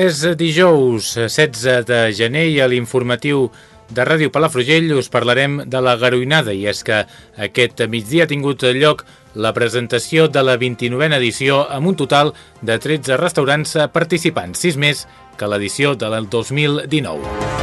És dijous 16 de gener i a l'informatiu de Ràdio Palafrugell us parlarem de la garoinada i és que aquest migdia ha tingut lloc la presentació de la 29a edició amb un total de 13 restaurants participants, 6 més que l'edició del 2019.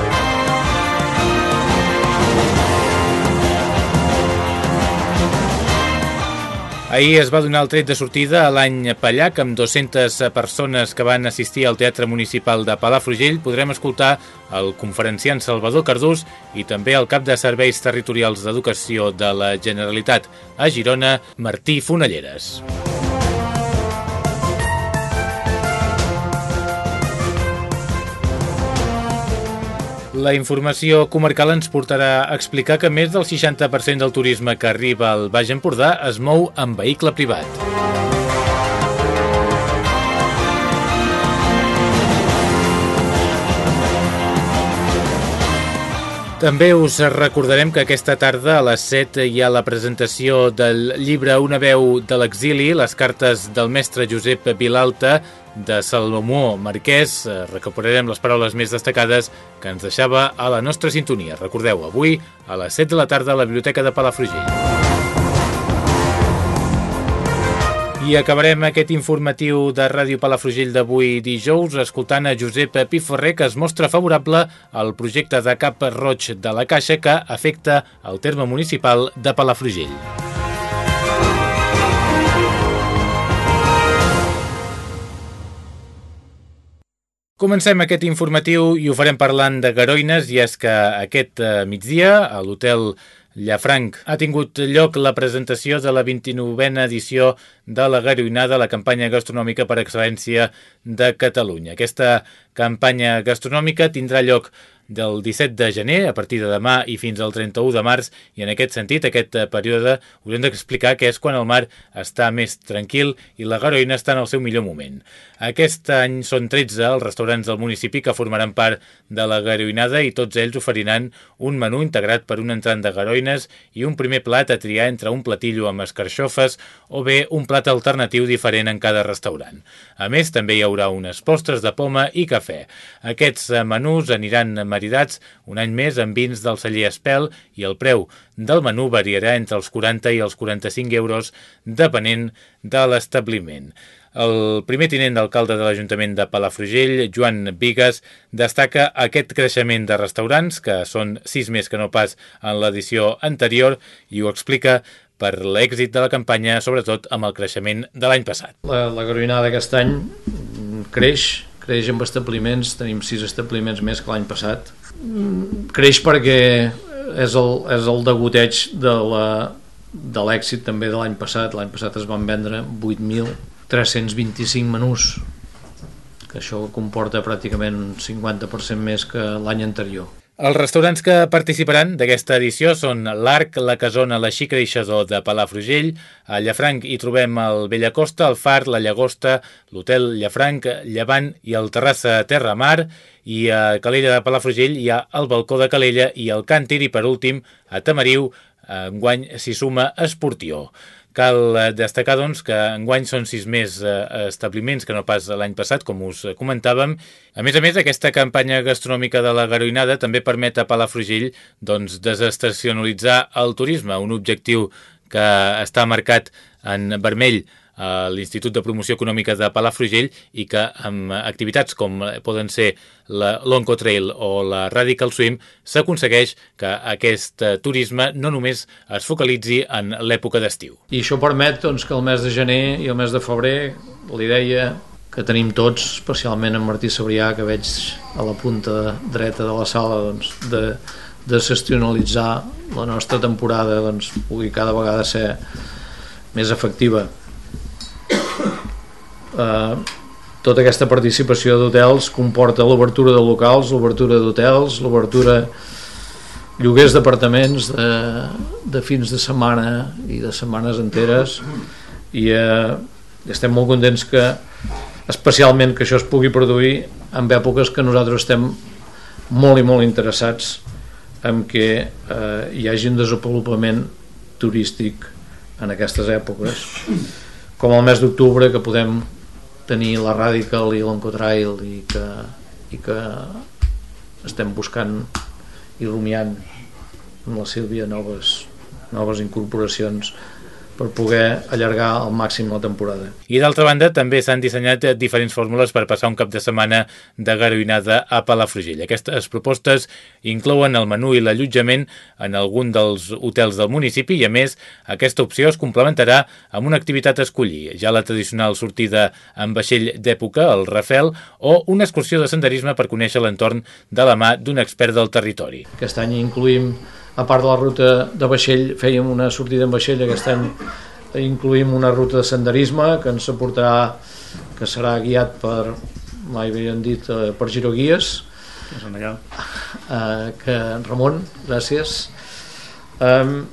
Ahir es va donar el tret de sortida a l'any Pallac amb 200 persones que van assistir al Teatre Municipal de Palafrugell. Podrem escoltar el conferenciant Salvador Cardús i també el cap de Serveis Territorials d'Educació de la Generalitat a Girona, Martí Fonalleres. La informació comarcal ens portarà a explicar que més del 60% del turisme que arriba al Baix Empordà es mou amb vehicle privat. També us recordarem que aquesta tarda a les 7 hi ha la presentació del llibre Una veu de l'exili, les cartes del mestre Josep Vilalta de Salomó Marquès. Recuperarem les paraules més destacades que ens deixava a la nostra sintonia. Recordeu, avui a les 7 de la tarda a la Biblioteca de Palafrugell. I acabarem aquest informatiu de Ràdio Palafrugell d'avui dijous escoltant a Josep Piferrer que es mostra favorable al projecte de Cap Roig de la Caixa que afecta el terme municipal de Palafrugell. Comencem aquest informatiu i ho farem parlant de Garoines i és que aquest migdia a l'hotel Llafranc ha tingut lloc la presentació de la 29a edició de la Garoinada, la campanya gastronòmica per excel·lència de Catalunya. Aquesta campanya gastronòmica tindrà lloc del 17 de gener, a partir de demà i fins al 31 de març, i en aquest sentit, aquest eh, període, hem d'explicar que és quan el mar està més tranquil i la garoïna està en el seu millor moment. Aquest any són 13 els restaurants del municipi que formaran part de la garoïnada i tots ells oferiran un menú integrat per un entrant de garoïnes i un primer plat a triar entre un platillo amb escarxofes o bé un plat alternatiu diferent en cada restaurant. A més, també hi haurà unes postres de poma i cafè. Aquests eh, menús aniran maridats un any més amb vins del celler Espel i el preu del menú variarà entre els 40 i els 45 euros depenent de l'establiment. El primer tinent d'alcalde de l'Ajuntament de Palafrugell, Joan Vigues, destaca aquest creixement de restaurants, que són sis més que no pas en l'edició anterior, i ho explica per l'èxit de la campanya, sobretot amb el creixement de l'any passat. La, la garoinada d'aquest any creix, creix amb establiments, tenim sis establiments més que l'any passat. Creix perquè és el, és el degoteig de la de l'èxit també de l'any passat l'any passat es van vendre 8.325 menús que això comporta pràcticament un 50% més que l'any anterior els restaurants que participaran d'aquesta edició són l'Arc, la Casona, la Xica d'Ixador de Palafrugell, a Llafranc hi trobem el Bellacosta, el Far, la Llagosta, l'Hotel Llafranc, Llevant i el Terrassa Terra Mar, i a Calella de Palafrugell hi ha el Balcó de Calella i el Càntir, i per últim, a Tamariu, enguany s'hi suma Esportió. Cal eh, destacar doncs, que enguany són sis més eh, establiments que no pas l'any passat, com us comentàvem. A més a més, aquesta campanya gastronòmica de la garoinada també permet a Palafrugell doncs, desestacionalitzar el turisme, un objectiu que està marcat en vermell a l'Institut de Promoció Econòmica de Palafrugell i que amb activitats com poden ser l'Oncotrail o la Radical Swim s'aconsegueix que aquest turisme no només es focalitzi en l'època d'estiu. I això permet doncs, que el mes de gener i el mes de febrer l'idea que tenim tots, especialment en Martí Sabrià, que veig a la punta dreta de la sala doncs, de desestionalitzar la nostra temporada doncs, pugui cada vegada ser més efectiva. Eh, tota aquesta participació d'hotels comporta l'obertura de locals, l'obertura d'hotels, l'obertura lloguers d'apartaments de, de fins de setmana i de setmanes enteres. I eh, estem molt contents que especialment que això es pugui produir en èpoques que nosaltres estem molt i molt interessats en que eh, hi hagi un desenvolupament turístic en aquestes èpoques com el mes d'octubre que podem tenir la Radical i l'Oncotrail i que, i que estem buscant i rumiant amb la Sílvia noves, noves incorporacions per poder allargar al màxim la temporada. I d'altra banda, també s'han dissenyat diferents fórmules per passar un cap de setmana de garoïnada a Palafrugell. Aquestes propostes inclouen el menú i l'allotjament en algun dels hotels del municipi i, a més, aquesta opció es complementarà amb una activitat a escollir, ja la tradicional sortida amb vaixell d'època, el Rafel, o una excursió de senderisme per conèixer l'entorn de la mà d'un expert del territori. Aquest any incluïm a part de la ruta de vaixell fèiem una sortida en vaixell aquest any incluïm una ruta de senderisme que ens aportarà que serà guiat per mai havien dit eh, per giroguies allà. Eh, que Ramon, gràcies. Um,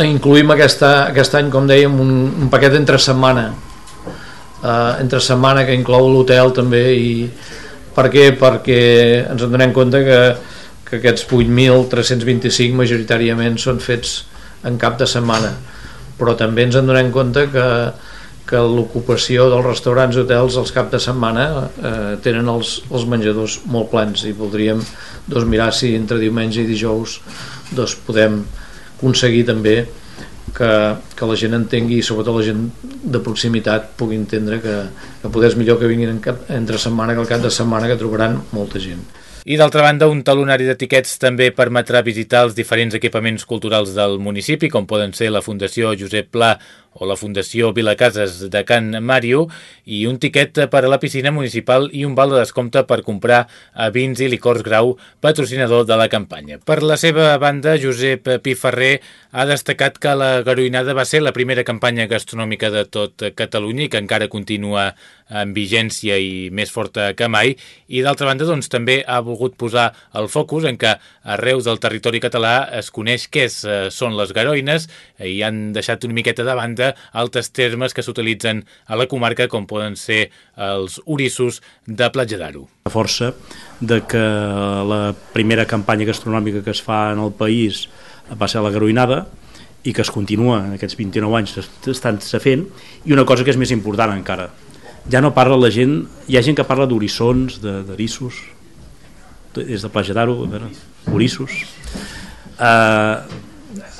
incluïm aquesta, aquest any com dèiem un, un paquet entre setmana. Uh, entre setmana que inclou l'hotel també i per què? perquè ens en donem compte que que aquests 8.325 majoritàriament són fets en cap de setmana però també ens en donem compte que, que l'ocupació dels restaurants i hotels els cap de setmana eh, tenen els, els menjadors molt plans i voldríem doncs, mirar si entre diumenge i dijous doncs, podem aconseguir també que, que la gent entengui i sobretot la gent de proximitat pugui entendre que, que poder és millor que vinguin en cap, entre setmana que el cap de setmana que trobaran molta gent. I d'altra banda, un talonari d'etiquets també permetrà visitar els diferents equipaments culturals del municipi, com poden ser la Fundació Josep Pla o la Fundació Vilacases de Can Màrio i un tiquet per a la piscina municipal i un val de descompte per comprar a vins i licors grau, patrocinador de la campanya. Per la seva banda, Josep Piferrer ha destacat que la Garoïnada va ser la primera campanya gastronòmica de tot Catalunya i que encara continua en vigència i més forta que mai i d'altra banda doncs, també ha volgut posar el focus en que arreu del territori català es coneix què és, eh, són les garoines i han deixat una miqueta de banda altres termes que s'utilitzen a la comarca com poden ser els orissos de Platja d'Aro. La força de que la primera campanya gastronòmica que es fa en el país va ser la garoïnada i que es continua en aquests 29 anys estan se fent i una cosa que és més important encara ja no parla la gent, hi ha gent que parla d'orissons, d'erissos, és de Platja d'Aro, orissos. Uh,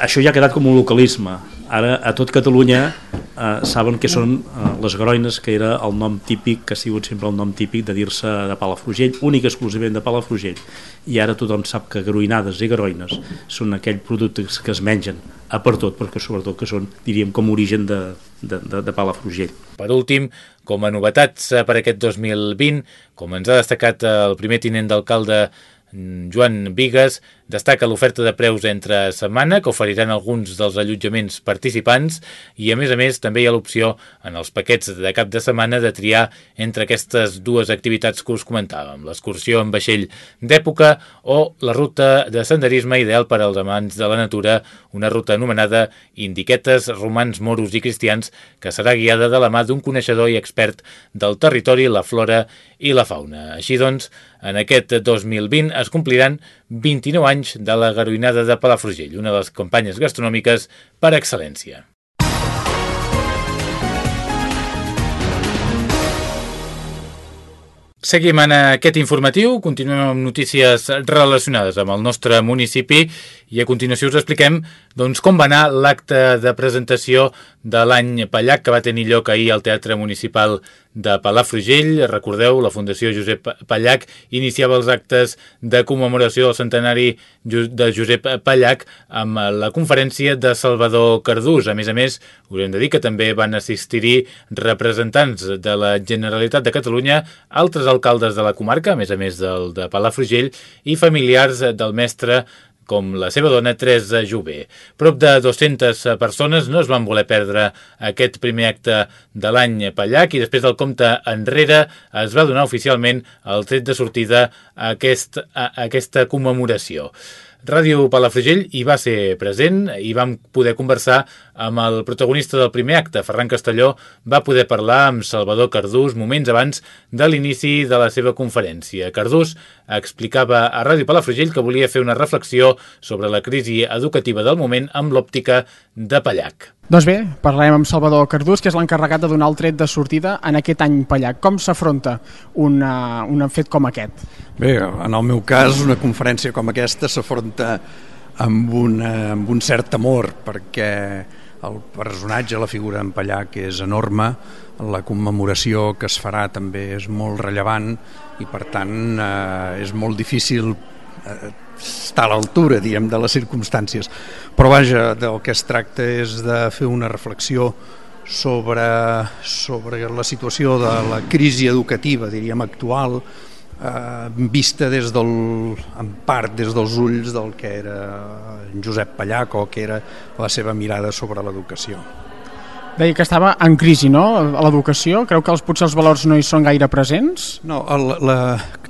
això ja ha quedat com un localisme. Ara a tot Catalunya uh, saben que són uh, les Groines, que era el nom típic, que ha sigut sempre el nom típic de dir-se de Palafrugell, únic exclusivament de Palafrugell. I ara tothom sap que Garoïnades i Garoines són aquells productes que es mengen a per tot, perquè sobretot que són, diríem, com origen de, de, de, de Palafrugell. Per últim, com a novetats eh, per aquest 2020, com ens ha destacat el primer tinent d'alcalde mm, Joan Vigues, Destaca l'oferta de preus entre setmana que oferiran alguns dels allotjaments participants i a més a més també hi ha l'opció en els paquets de cap de setmana de triar entre aquestes dues activitats que us comentàvem, l'excursió en vaixell d'època o la ruta de senderisme ideal per als amants de la natura, una ruta anomenada Indiquetes Romans, Moros i Cristians que serà guiada de la mà d'un coneixedor i expert del territori, la flora i la fauna. Així doncs, en aquest 2020 es compliran 29 anys de la Garoïnada de Palafrugell, una de les campanyes gastronòmiques per excel·lència. Seguim en aquest informatiu, continuem amb notícies relacionades amb el nostre municipi i a continuació us expliquem Doncs com va anar l'acte de presentació de l'any Pallac que va tenir lloc ahir al Teatre Municipal de Palafrugell. Recordeu, la Fundació Josep Pallac iniciava els actes de commemoració del centenari de Josep Pallac amb la conferència de Salvador Cardús. A més a més, us hem de dir que també van assistir-hi representants de la Generalitat de Catalunya, altres alcaldes de la comarca, a més a més del de Palafrugell, i familiars del mestre com la seva dona Teresa Jové. Prop de 200 persones no es van voler perdre aquest primer acte de l'any Pallac i després del compte enrere es va donar oficialment el tret de sortida a, aquest, a, aquesta commemoració. Ràdio Palafrugell hi va ser present i vam poder conversar amb el protagonista del primer acte, Ferran Castelló, va poder parlar amb Salvador Cardús moments abans de l'inici de la seva conferència. Cardús explicava a Ràdio Palafrugell que volia fer una reflexió sobre la crisi educativa del moment amb l'òptica de Pallac. Doncs bé, parlarem amb Salvador Cardús, que és l'encarregat de donar el tret de sortida en aquest any Pallac. Com s'afronta un, un fet com aquest? Bé, en el meu cas, una conferència com aquesta s'afronta amb, una, amb un cert temor, perquè el personatge, la figura en Pallac és enorme, la commemoració que es farà també és molt rellevant i per tant eh, és molt difícil eh, està a l'altura, diguem, de les circumstàncies. Però vaja, del que es tracta és de fer una reflexió sobre, sobre la situació de la crisi educativa, diríem, actual, eh, vista des del, en part des dels ulls del que era Josep Pallac o que era la seva mirada sobre l'educació. Deia que estava en crisi, no?, a l'educació. Creu que els, potser els valors no hi són gaire presents? No, el, la,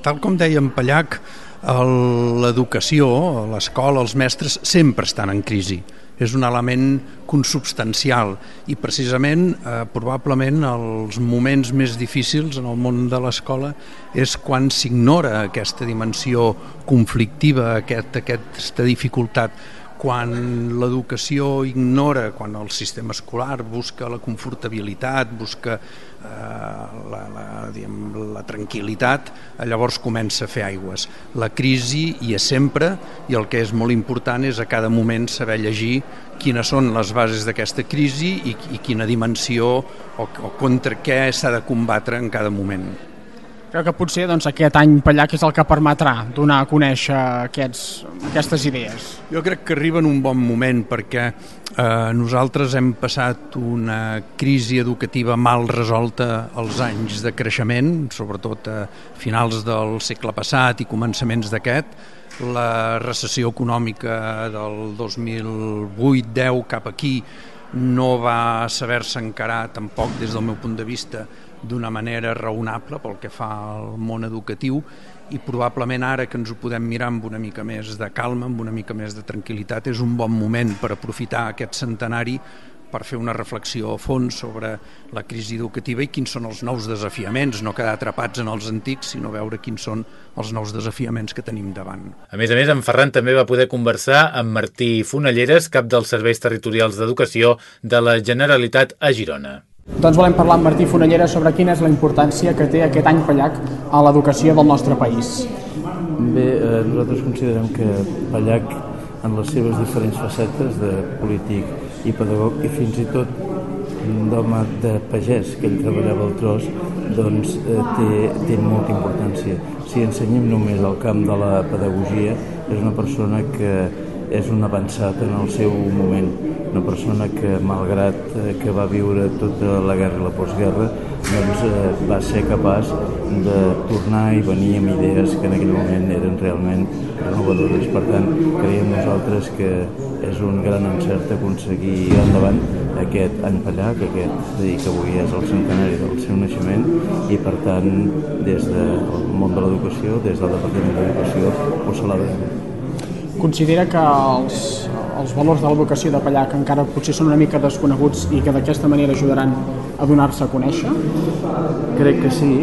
tal com deia en Pallac, l'educació, l'escola, els mestres sempre estan en crisi. És un element consubstancial i precisament eh, probablement els moments més difícils en el món de l'escola és quan s'ignora aquesta dimensió conflictiva, aquest, aquesta dificultat quan l'educació ignora, quan el sistema escolar busca la confortabilitat, busca eh, la, la, diguem, la tranquil·litat, llavors comença a fer aigües. La crisi hi és sempre i el que és molt important és a cada moment saber llegir quines són les bases d'aquesta crisi i, i quina dimensió o, o contra què s'ha de combatre en cada moment. Crec que potser doncs, aquest any Pallac és el que permetrà donar a conèixer aquests, aquestes idees. Jo crec que arriba en un bon moment perquè eh, nosaltres hem passat una crisi educativa mal resolta als anys de creixement, sobretot a finals del segle passat i començaments d'aquest, la recessió econòmica del 2008-10 cap aquí no va saber-se encarar tampoc des del meu punt de vista d'una manera raonable pel que fa al món educatiu i probablement ara que ens ho podem mirar amb una mica més de calma, amb una mica més de tranquil·litat, és un bon moment per aprofitar aquest centenari per fer una reflexió a fons sobre la crisi educativa i quins són els nous desafiaments, no quedar atrapats en els antics, sinó veure quins són els nous desafiaments que tenim davant. A més a més, en Ferran també va poder conversar amb Martí Fonalleres, cap dels Serveis Territorials d'Educació de la Generalitat a Girona. Doncs volem parlar amb Martí Fonellera sobre quina és la importància que té aquest any Pallac a l'educació del nostre país. Bé, eh, nosaltres considerem que Pallac, en les seves diferents facetes de polític i pedagog, i fins i tot d'home de pagès, que ell treballava al tros, doncs eh, té, té molta importància. Si ensenyem només al camp de la pedagogia, és una persona que és un avançat en el seu moment, una persona que, malgrat eh, que va viure tota la guerra i la postguerra, doncs eh, va ser capaç de tornar i venir amb idees que en aquell moment eren realment renovadores. Per tant, creiem nosaltres que és un gran encert aconseguir endavant aquest any Pallac, aquest, dir que avui és el centenari del seu naixement i per tant des del món de l'educació, des del Departament d'Educació, ho celebrem. Considera que els, els valors de l'educació de Pallac encara potser són una mica desconeguts i que d'aquesta manera ajudaran a donar-se a conèixer? Crec que sí,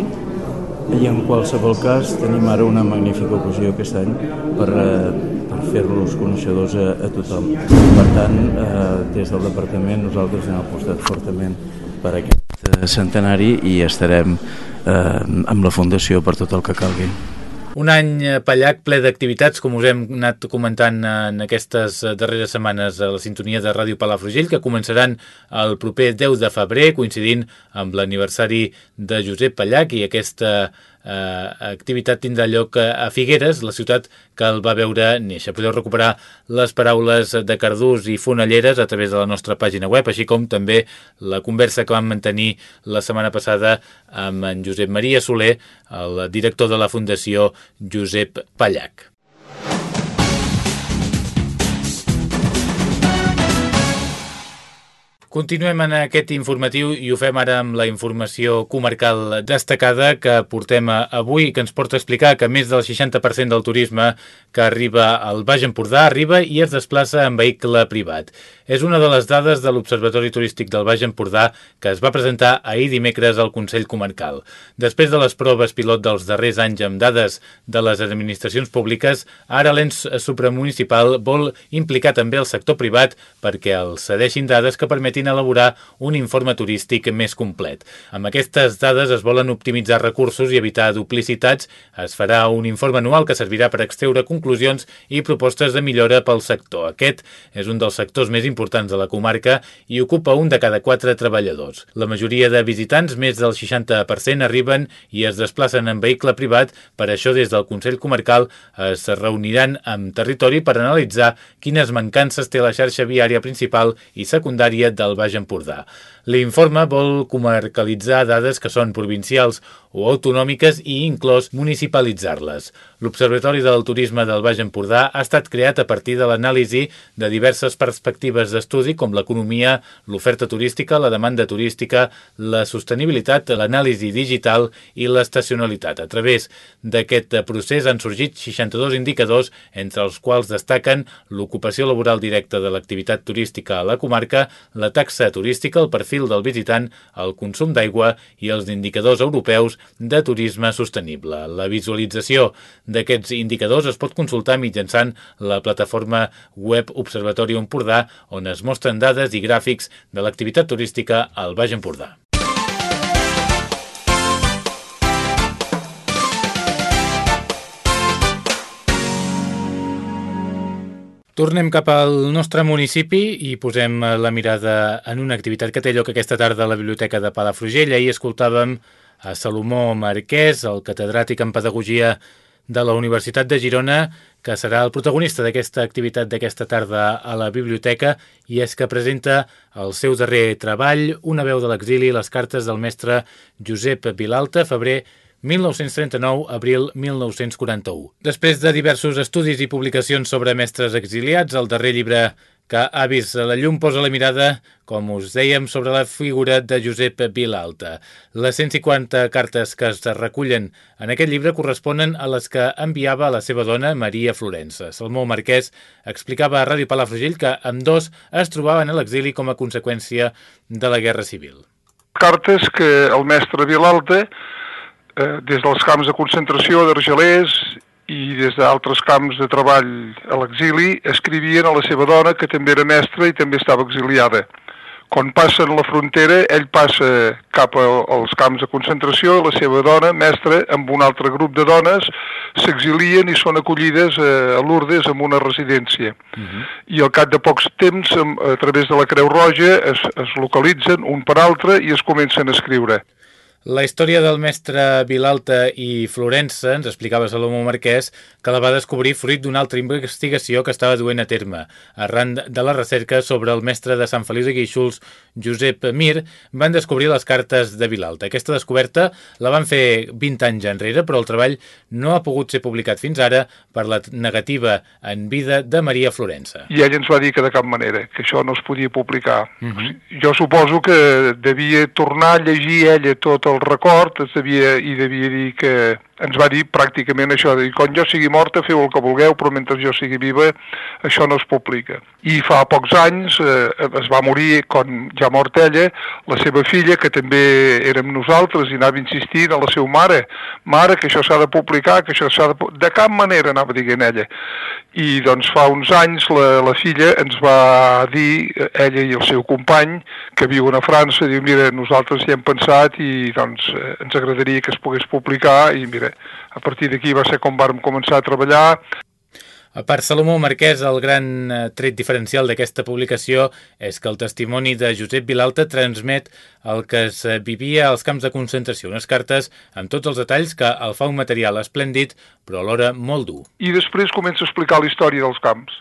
i en qualsevol cas tenim ara una magnífica ocasió aquest any per, eh, per fer-los coneixedors a, a tothom. Per tant, eh, des del departament nosaltres hem apostat fortament per aquest eh, centenari i estarem eh, amb la Fundació per tot el que calgui. Un any eh, Pallac ple d'activitats, com us hem anat comentant en aquestes darreres setmanes a la sintonia de Ràdio Palafrugell, que començaran el proper 10 de febrer, coincidint amb l'aniversari de Josep Pallac i aquesta eh, activitat tindrà lloc a Figueres, la ciutat que el va veure néixer. Podeu recuperar les paraules de Cardús i Fonalleres a través de la nostra pàgina web, així com també la conversa que vam mantenir la setmana passada amb en Josep Maria Soler, el director de la Fundació Josep Pallac. Continuem en aquest informatiu i ho fem ara amb la informació comarcal destacada que portem avui, que ens porta a explicar que més del 60% del turisme que arriba al Baix Empordà arriba i es desplaça en vehicle privat. És una de les dades de l'Observatori Turístic del Baix Empordà que es va presentar ahir dimecres al Consell Comarcal. Després de les proves pilot dels darrers anys amb dades de les administracions públiques, ara l'ens supramunicipal vol implicar també el sector privat perquè els cedeixin dades que permetin permetin elaborar un informe turístic més complet. Amb aquestes dades es volen optimitzar recursos i evitar duplicitats. Es farà un informe anual que servirà per extreure conclusions i propostes de millora pel sector. Aquest és un dels sectors més importants de la comarca i ocupa un de cada quatre treballadors. La majoria de visitants, més del 60%, arriben i es desplacen en vehicle privat. Per això, des del Consell Comarcal es reuniran amb territori per analitzar quines mancances té la xarxa viària principal i secundària del del Baix Empordà. L'informe vol comarcalitzar dades que són provincials o autonòmiques i inclòs municipalitzar-les. L'Observatori del Turisme del Baix Empordà ha estat creat a partir de l'anàlisi de diverses perspectives d'estudi com l'economia, l'oferta turística, la demanda turística, la sostenibilitat, l'anàlisi digital i l'estacionalitat. A través d'aquest procés han sorgit 62 indicadors, entre els quals destaquen l'ocupació laboral directa de l'activitat turística a la comarca, la taxa turística, el perfil del visitant, el consum d'aigua i els indicadors europeus de turisme sostenible. La visualització d'aquests indicadors es pot consultar mitjançant la plataforma web Observatori Empordà, on es mostren dades i gràfics de l'activitat turística al Baix Empordà. Tornem cap al nostre municipi i posem la mirada en una activitat que té lloc aquesta tarda a la Biblioteca de Palafrugell. Ahir escoltàvem a Salomó Marquès, el catedràtic en Pedagogia de la Universitat de Girona, que serà el protagonista d'aquesta activitat d'aquesta tarda a la biblioteca i és que presenta el seu darrer treball, Una veu de l'exili, les cartes del mestre Josep Vilalta, febrer 1939, abril 1941. Després de diversos estudis i publicacions sobre mestres exiliats, el darrer llibre que ha vist la llum posa la mirada, com us dèiem, sobre la figura de Josep Vilalta. Les 150 cartes que es recullen en aquest llibre corresponen a les que enviava la seva dona, Maria Florença. Salmó Marquès explicava a Ràdio Palafrugell que amb dos es trobaven a l'exili com a conseqüència de la Guerra Civil. Cartes que el mestre Vilalta eh, des dels camps de concentració d'Argelers i des d'altres camps de treball a l'exili escrivien a la seva dona, que també era mestra i també estava exiliada. Quan passen la frontera, ell passa cap als camps de concentració i la seva dona, mestra, amb un altre grup de dones, s'exilien i són acollides a Lourdes en una residència. Uh mhm. -huh. I al cap de pocs temps, a través de la Creu Roja, es, es localitzen un per altre i es comencen a escriure. La història del mestre Vilalta i Florença, ens explicava Salomó Marquès, que la va descobrir fruit d'una altra investigació que estava duent a terme. Arran de la recerca sobre el mestre de Sant Feliu de Guíxols, Josep Mir, van descobrir les cartes de Vilalta. Aquesta descoberta la van fer 20 anys enrere, però el treball no ha pogut ser publicat fins ara per la negativa en vida de Maria Florença. I ell ens va dir que de cap manera, que això no es podia publicar. Uh mhm. -huh. Jo suposo que devia tornar a llegir ella tot el record es devia, i devia dir que ens va dir pràcticament això, de dir, quan jo sigui morta feu el que vulgueu, però mentre jo sigui viva això no es publica. I fa pocs anys eh, es va morir, quan ja mort ella, la seva filla, que també érem nosaltres, i anava insistint a la seva mare, mare, que això s'ha de publicar, que això s'ha de... De cap manera anava dient ella. I doncs fa uns anys la, la filla ens va dir, ella i el seu company, que viuen a França, diu, mira, nosaltres hi hem pensat i doncs eh, ens agradaria que es pogués publicar i mira, a partir d'aquí va ser com vàrem començar a treballar. A part, Salomó Marquès, el gran eh, tret diferencial d'aquesta publicació és que el testimoni de Josep Vilalta transmet el que es vivia als camps de concentració, unes cartes amb tots els detalls que el fa un material esplèndid, però alhora molt dur. I després comença a explicar la història dels camps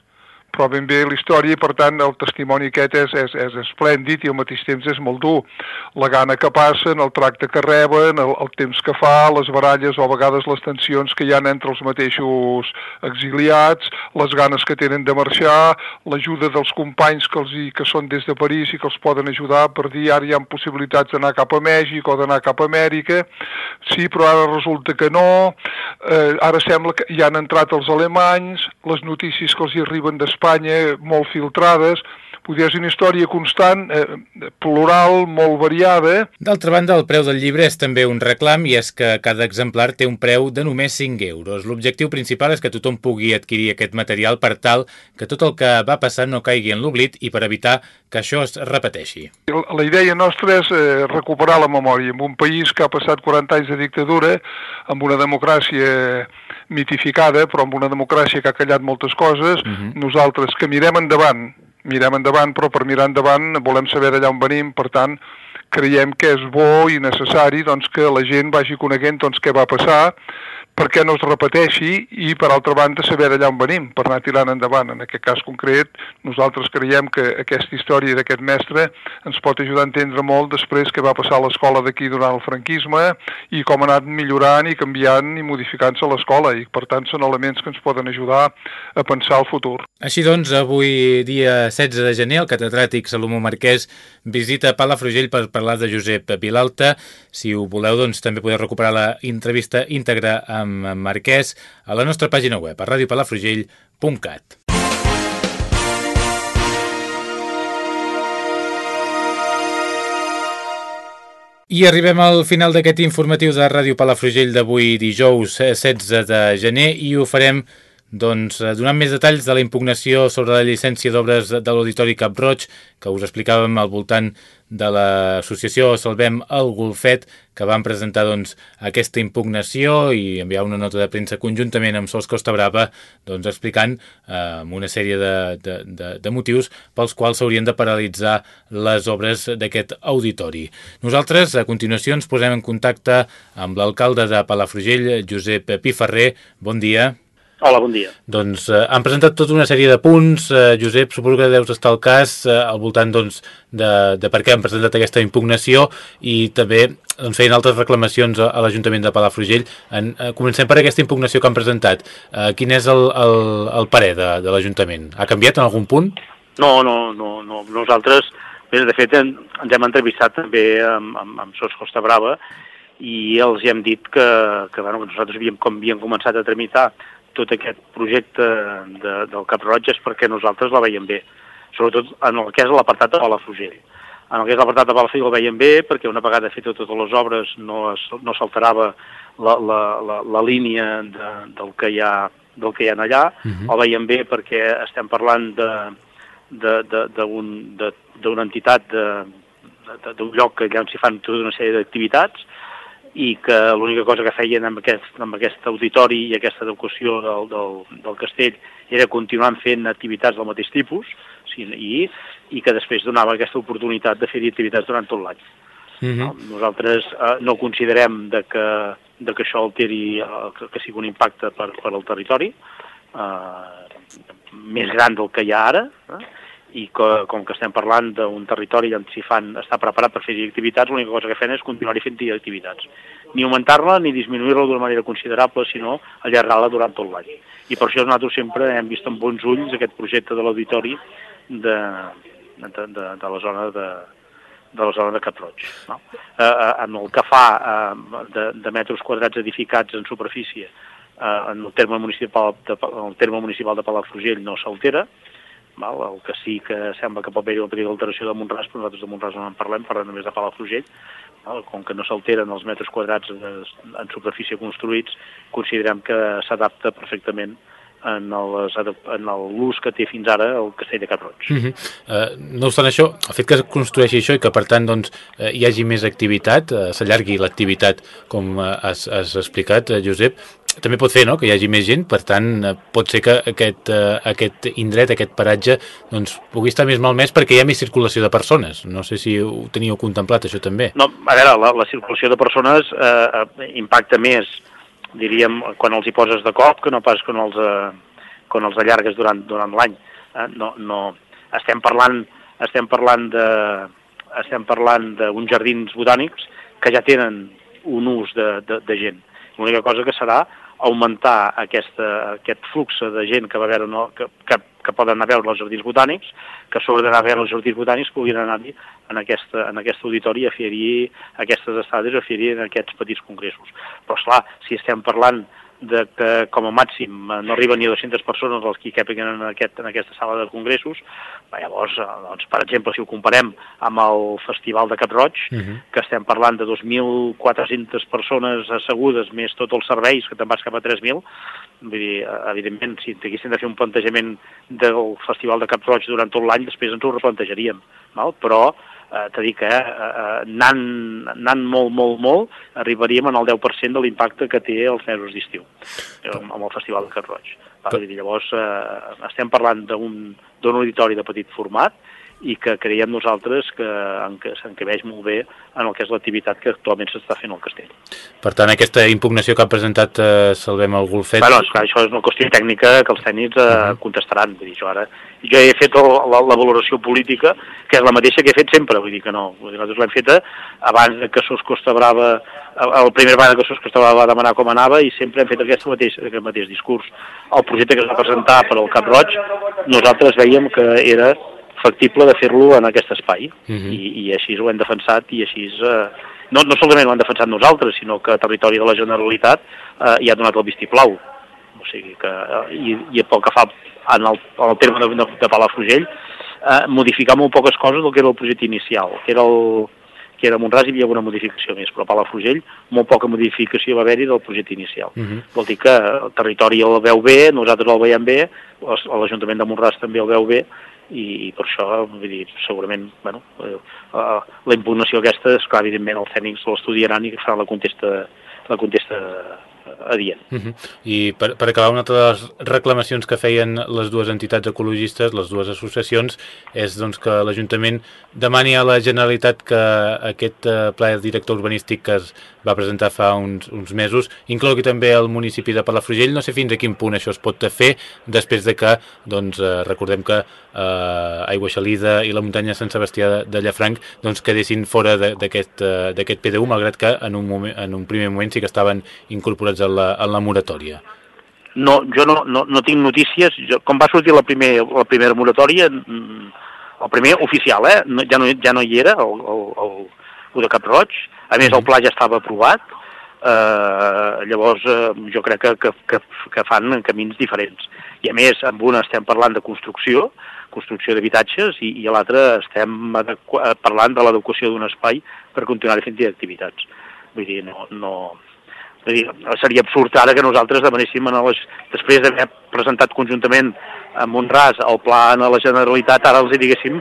però ben bé la història i per tant el testimoni aquest és, és, és esplèndid i al mateix temps és molt dur. La gana que passen, el tracte que reben, el, el temps que fa, les baralles o a vegades les tensions que hi han entre els mateixos exiliats, les ganes que tenen de marxar, l'ajuda dels companys que, els, que són des de París i que els poden ajudar per dir ara hi ha possibilitats d'anar cap a Mèxic o d'anar cap a Amèrica, sí, però ara resulta que no, eh, ara sembla que hi han entrat els alemanys, les notícies que els hi arriben d'Espanya d'Espanya molt filtrades, podria ser una història constant, eh, plural, molt variada. D'altra banda, el preu del llibre és també un reclam i és que cada exemplar té un preu de només 5 euros. L'objectiu principal és que tothom pugui adquirir aquest material per tal que tot el que va passar no caigui en l'oblit i per evitar que això es repeteixi. La idea nostra és eh, recuperar la memòria en un país que ha passat 40 anys de dictadura, amb una democràcia mitificada, però amb una democràcia que ha callat moltes coses, uh mhm. -huh. nosaltres que mirem endavant, mirem endavant, però per mirar endavant volem saber d'allà on venim, per tant, creiem que és bo i necessari doncs, que la gent vagi coneguent doncs, què va passar, perquè no es repeteixi i, per altra banda, saber d'allà on venim, per anar tirant endavant. En aquest cas concret, nosaltres creiem que aquesta història d'aquest mestre ens pot ajudar a entendre molt després què va passar a l'escola d'aquí durant el franquisme i com ha anat millorant i canviant i modificant-se l'escola i, per tant, són elements que ens poden ajudar a pensar el futur. Així doncs, avui, dia 16 de gener, el catedràtic Salomó Marquès visita Palafrugell per parlar de Josep Vilalta. Si ho voleu, doncs també podeu recuperar la entrevista íntegra amb amb Marquès a la nostra pàgina web, a radiopalafrugell.cat. I arribem al final d'aquest informatiu de Ràdio Palafrugell d'avui dijous 16 eh, de gener i ho farem doncs, eh, donant més detalls de la impugnació sobre la llicència d'obres de l'Auditori Cap Roig, que us explicàvem al voltant de l'associació Salvem el Golfet, que van presentar doncs, aquesta impugnació i enviar una nota de premsa conjuntament amb Sols Costa Brava, doncs, explicant eh, una sèrie de, de, de, de motius pels quals s'haurien de paralitzar les obres d'aquest auditori. Nosaltres, a continuació, ens posem en contacte amb l'alcalde de Palafrugell, Josep Piferrer. Bon dia. Hola, bon dia. Doncs eh, han presentat tota una sèrie de punts. Eh, Josep, suposo que deus estar al cas eh, al voltant doncs, de, de per què han presentat aquesta impugnació i també doncs, feien altres reclamacions a, a l'Ajuntament de Palafrugell. En, eh, comencem per aquesta impugnació que han presentat. Eh, quin és el, el, el parer de, de l'Ajuntament? Ha canviat en algun punt? No, no, no. no. Nosaltres, bé, de fet, en, ens hem entrevistat també amb, amb, amb Sos Costa Brava i els hem dit que, que, bueno, nosaltres havíem, com havíem començat a tramitar tot aquest projecte de, del Cap Roig és perquè nosaltres la veiem bé, sobretot en el que és l'apartat de Palafrugell. En el que és l'apartat de Palafrugell el veiem bé perquè una vegada fet totes les obres no, es, no s'alterava la, la, la, la línia de, del, que hi ha, del que hi ha allà, uh. -huh. el veiem bé perquè estem parlant d'una entitat d'un lloc que allà on s'hi fan tota una sèrie d'activitats, i que l'única cosa que feien amb aquest, amb aquest auditori i aquesta educació del, del, del castell era continuar fent activitats del mateix tipus sí, i, i que després donava aquesta oportunitat de fer-hi activitats durant tot l'any. Uh mhm. -huh. Nosaltres eh, no considerem de que, de que això alteri, eh, que, que sigui un impacte per, per al territori, eh, més gran del que hi ha ara, eh? I que, com que estem parlant d'un territori on s'hi fan, està preparat per fer-hi activitats, l'única cosa que fem és continuar-hi fent-hi activitats. Ni augmentar-la ni disminuir-la d'una manera considerable, sinó allargar-la durant tot l'any. I per això nosaltres sempre hem vist amb bons ulls aquest projecte de l'auditori de, de, de, de la zona de, de la zona de Cap Roig. No? Eh, eh, en el que fa eh, de, de metres quadrats edificats en superfície eh, en el terme municipal de, en el terme municipal de Palafrugell no s'altera, Val? El que sí que sembla que pot haver-hi una petita alteració de Montràs, però nosaltres de Montràs no en parlem, parlem només de Palafrugell. Val? Com que no s'alteren els metres quadrats en superfície construïts, considerem que s'adapta perfectament en l'ús que té fins ara el castell de Cap Roig. Uh -huh. uh, no obstant això, el fet que es construeixi això i que per tant doncs, uh, hi hagi més activitat, uh, s'allargui l'activitat com uh, has, has explicat, uh, Josep, també pot fer no? que hi hagi més gent, per tant uh, pot ser que aquest, uh, aquest indret, aquest paratge doncs, pugui estar més malmès perquè hi ha més circulació de persones. No sé si ho teníeu contemplat això també. No, a veure, la, la circulació de persones eh, impacta més diríem, quan els hi poses de cop que no pas quan els, eh, quan els allargues durant, durant l'any. Eh, no, no, estem parlant, estem parlant de estem parlant d'uns jardins botànics que ja tenen un ús de, de, de gent. L'única cosa que serà augmentar aquesta, aquest flux de gent que va veure no, que, que, que poden anar a veure els jardins botànics, que sobre d'anar a veure els jardins botànics puguin anar-hi en, aquesta, en aquest auditori a fer aquestes estades, a fer aquests petits congressos. Però, esclar, si estem parlant de que com a màxim no arriben ni 200 persones els que hi capiguen en, aquest, en aquesta sala de congressos, va, llavors, eh, doncs, per exemple, si ho comparem amb el Festival de Cap Roig, uh mhm. -huh. que estem parlant de 2.400 persones assegudes, més tots els serveis, que te'n vas cap a 3.000, vull dir, eh, evidentment, si haguéssim de fer un plantejament del Festival de Cap Roig durant tot l'any, després ens ho replantejaríem, val? però eh, t'ha dit que eh, eh, anant, anant molt, molt, molt, arribaríem en el 10% de l'impacte que té els mesos d'estiu eh, amb, amb el Festival de Cat Roig. Va, dir, llavors, eh, estem parlant d'un auditori de petit format, i que creiem nosaltres que s'encabeix molt bé en el que és l'activitat que actualment s'està fent al castell. Per tant, aquesta impugnació que ha presentat eh, Salvem el Golfet... Bueno, esclar, això és una qüestió tècnica que els tècnics eh, uh -huh. contestaran. Vull dir, jo ara jo he fet el, la, la valoració política, que és la mateixa que he fet sempre, vull dir que no. Vull dir, nosaltres l'hem feta abans que Sos Costa Brava, el primer vegada que Sos Costa Brava va demanar com anava i sempre hem fet aquest mateix, aquest mateix discurs. El projecte que es va presentar per al Cap Roig, nosaltres veiem que era factible de fer-lo en aquest espai uh mhm. -huh. I, i així ho hem defensat i així eh, no, no solament ho hem defensat nosaltres sinó que el territori de la Generalitat eh, hi ha donat el vistiplau o sigui que, eh, i, i pel que fa en el, en el terme de, de, de Palafrugell eh, modificar molt poques coses del que era el projecte inicial que era el que era Montràs hi havia alguna modificació més, però a Palafrugell molt poca modificació va haver-hi del projecte inicial. Uh mhm. -huh. Vol dir que el territori el veu bé, nosaltres el veiem bé, l'Ajuntament de Montràs també el veu bé, i, i per això, vull dir, segurament, bueno, eh, la impugnació aquesta, és clar, evidentment els tècnics l'estudiaran i faran la contesta, la contesta adient. Uh -huh. I per, per acabar, una de les reclamacions que feien les dues entitats ecologistes, les dues associacions, és doncs, que l'Ajuntament demani a la Generalitat que aquest uh, pla director urbanístic que es va presentar fa uns, uns mesos inclogui també el municipi de Palafrugell. No sé fins a quin punt això es pot fer després de que, doncs, uh, recordem que uh, Aigua Xalida i la muntanya Sant Sebastià de, de Llafranc doncs, quedessin fora d'aquest uh, PDU, malgrat que en un, moment, en un primer moment sí que estaven incorporats en la, en la moratòria? No, jo no, no, no tinc notícies. Jo, com va sortir la, primer, la primera moratòria, mm, el primer oficial, eh? No, ja, no, ja no hi era, el, el, el, el de Cap Roig. A més, el pla ja estava aprovat. Eh, llavors, eh, jo crec que, que, que, que fan camins diferents. I a més, amb una estem parlant de construcció, construcció d'habitatges, i, i a l'altra estem parlant de l'adequació d'un espai per continuar fent activitats. Vull dir, no, no, és dir, seria absurd ara que nosaltres demanéssim, a les, després d'haver presentat conjuntament amb un ras el pla a la Generalitat, ara els diguéssim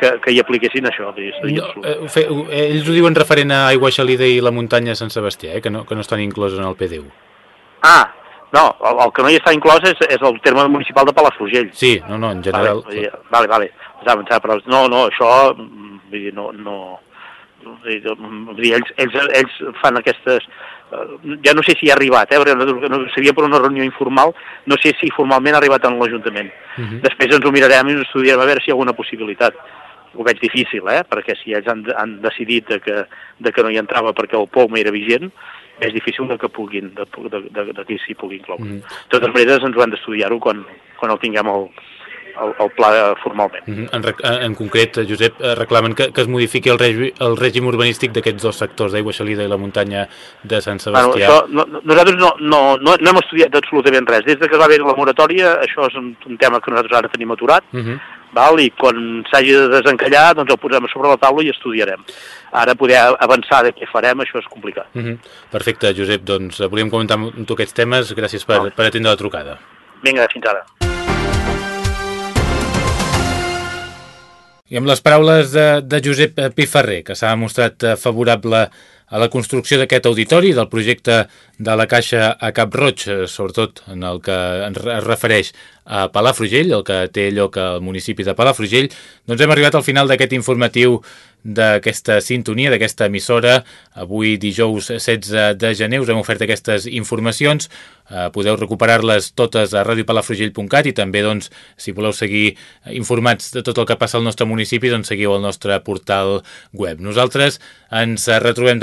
que, que hi apliquessin això. Dir, no, eh, fe, eh, ells ho diuen referent a Aigua Xalida i la muntanya Sant Sebastià, eh, que, no, que no estan inclosos en el PDU. Ah, no, el, el que no hi està inclòs és, és el terme municipal de Palafrugell. Sí, no, no, en general... Vale, vale, vale. No, no, això, vull dir, no, no, vull dir, ells, ells, ells fan aquestes ja no sé si ha arribat, eh, no seria per una reunió informal, no sé si formalment ha arribat en l'Ajuntament. Uh mhm. -huh. Després ens ho mirarem i ens estudiarem a veure si hi ha alguna possibilitat. Ho veig difícil, eh, perquè si ells han, han decidit de que, de que no hi entrava perquè el POM era vigent, és difícil de que puguin, de, de, de, de que s'hi pugui incloure. Uh -huh. De totes maneres, ens ho hem d'estudiar-ho quan, quan el tinguem el, el, el pla formalment. Mm -hmm. en, en concret, Josep, eh, reclamen que, que es modifiqui el, regi, el règim urbanístic d'aquests dos sectors, d'Aigua Xalida i la muntanya de Sant Sebastià. Bueno, això, no, nosaltres no, no, no, no hem estudiat absolutament res. Des de que va haver la moratòria, això és un, un tema que nosaltres ara tenim aturat, mm -hmm. val? i quan s'hagi de desencallar doncs el posem sobre la taula i estudiarem. Ara poder avançar de què farem, això és complicat. Mm -hmm. Perfecte, Josep, doncs volíem comentar amb tu aquests temes, gràcies per, no. per atendre la trucada. Vinga, fins ara. I amb les paraules de, de Josep Piferrer, que s'ha mostrat favorable a la construcció d'aquest auditori del projecte de la Caixa a Cap Roig, sobretot en el que es refereix a Palafrugell, el que té lloc al municipi de Palafrugell, doncs hem arribat al final d'aquest informatiu d'aquesta sintonia, d'aquesta emissora. Avui, dijous 16 de gener, us hem ofert aquestes informacions. Eh, podeu recuperar-les totes a radiopalafrugell.cat i també, doncs, si voleu seguir informats de tot el que passa al nostre municipi, doncs seguiu el nostre portal web. Nosaltres ens retrobem